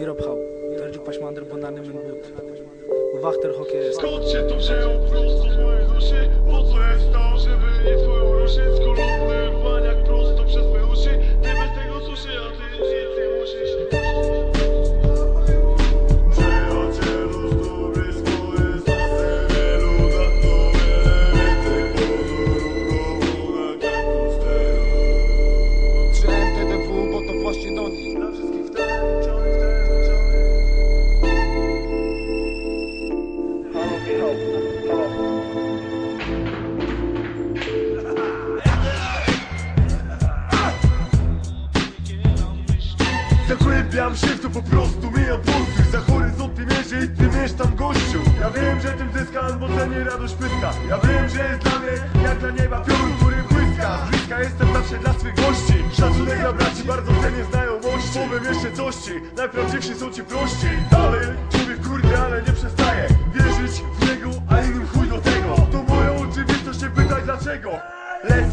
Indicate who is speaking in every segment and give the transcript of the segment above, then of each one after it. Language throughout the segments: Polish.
Speaker 1: Miro pchał, terdziu paśmander, bo na nim but. Wachter hockey
Speaker 2: Skąd się to wzięło prosto z Zagłębiam się to po prostu, mijam posty Za horyzont ty mierzy i ty mierz tam gościu. Ja wiem, że tym zyskam, bo cenię radość pyska. Ja wiem, że jest dla mnie jak dla nieba piorun, który błyska. Bliska jestem zawsze dla swych gości. Szacunek dla braci, bardzo cenię znajomości. Powiem jeszcze coś ci, najprawdziwsi są ci prości. Dalej, człowiek kurde, ale nie przestaje Wierzyć w niego,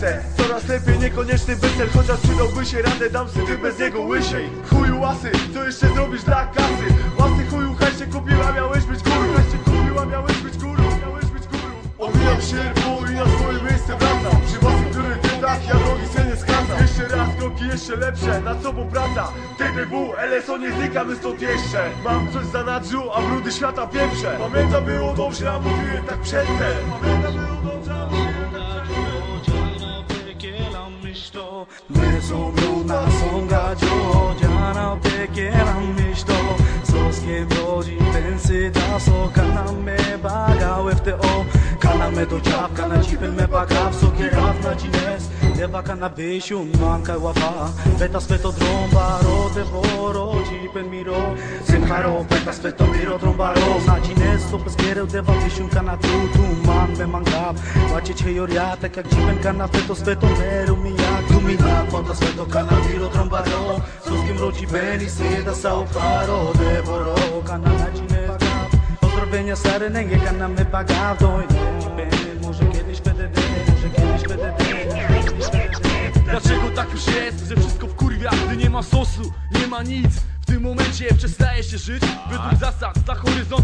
Speaker 2: Lecę, coraz lepiej, niekoniecznie bezcel Chociaż przydałby się radę, dam sobie bez niego łysiej. Chuju łasy, co jeszcze zrobisz dla kasy? Łasy chuju, hajście kupiła, miałeś być górą Hajście kupiła, miałeś być górą, miałeś być górą Omijam sierpu i na swoje miejsce wracam. Przy własnych priorytetach, ja drogi sobie nie skracam. Jeszcze raz kroki jeszcze lepsze, nad sobą praca TDW, LSO nie znikamy stąd jeszcze. Mam coś w zanadrzu, a brudy świata pierwsze Pamiętam było dobrze, a mówiłem tak przedtem. Pamiętam było dobrze, a mówiłem tak przedtem
Speaker 1: Mesomruna songajo jana pekeram mishto Soske broji pensi da so kana me baga FTO Kana me do chap kana chipen me baga so raf na chines Deva kana beshun man kai wafa Beta speto dromba ro de boro chipen miro Senkaro beta speto miro drombaro Na chines so pesquero deva beshun kana tu tu man me mangap Wache cheyoria tak jak chipen kana peto speto mero mi jak tu mi na Conta speto kana miro drombaro Soskim roci beni se da sao paro de boro kana na chines bagap Pozdrowienia stary nęgie kana me bagap Dojdę może kiedyś PDD Może kiedyś PDD.
Speaker 3: Dlaczego tak już jest, że wszystko wkurwia, gdy nie ma sosu, nie ma nic? W tym momencie przestaje się żyć według zasad Za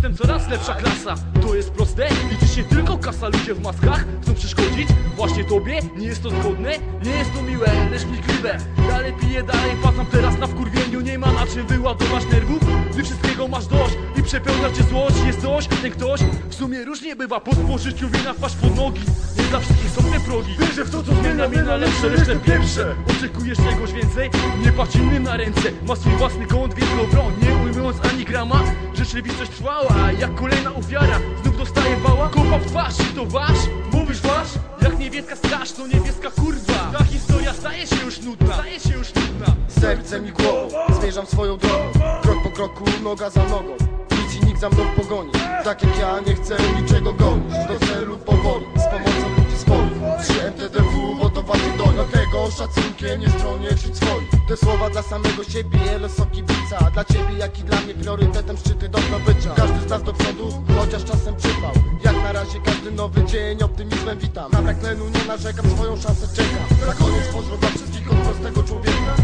Speaker 3: horyzontem coraz lepsza klasa. To jest proste, liczy się tylko kasa. Ludzie w maskach chcą przeszkodzić. Właśnie tobie, nie jest to zgodne, nie jest to miłe, lecz klikliwe Dalej piję, dalej pasam teraz na wkurwieniu Nie ma na czym. Wyładować nerwów Gdy wszystkiego masz dość. I przepełnia cię złość. Jest coś, ten ktoś, w sumie różnie bywa. Po spożyciu wina twarz pod nogi. Nie dla wszystkich są te progi.
Speaker 2: Wierzę w to, co zmienia mnie na lepsze, lecz pierwsze.
Speaker 3: Oczekujesz czegoś więcej? Nie patrz innym na ręce. Ma swój własny kąt, więc go broń. Nie ujmując ani grama Rzeczywistość trwała Jak kolejna ofiara Znów dostaje bała Kopa w twarz I to wasz? Mówisz wasz? Jak niebieska straż To niebieska kurwa. Ta historia staje się już nudna Staje się już nudna.
Speaker 4: Sercem i głową zmierzam swoją drogą. Krok po kroku, noga za nogą. Nic i nikt za mną pogoni. Tak jak ja nie chcę niczego gonić. Do celu powoli, z pomocą ludzi swoich. Przyjąłem TDW, bo to właśnie do. Dlatego szacunkiem nie stronię czuć swoich Te słowa dla samego siebie, są kibica Dla ciebie jak i dla mnie priorytetem szczyty dobrobycia Każdy z nas do przodu, chociaż czasem przypał. Jak na razie każdy nowy dzień optymizmem witam. Na brak tlenu nie narzekam, swoją szansę czekam. Na koniec pozdro wszystkich od prostego człowieka.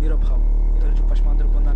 Speaker 1: Miro pchał, terdziu paśmander, bo na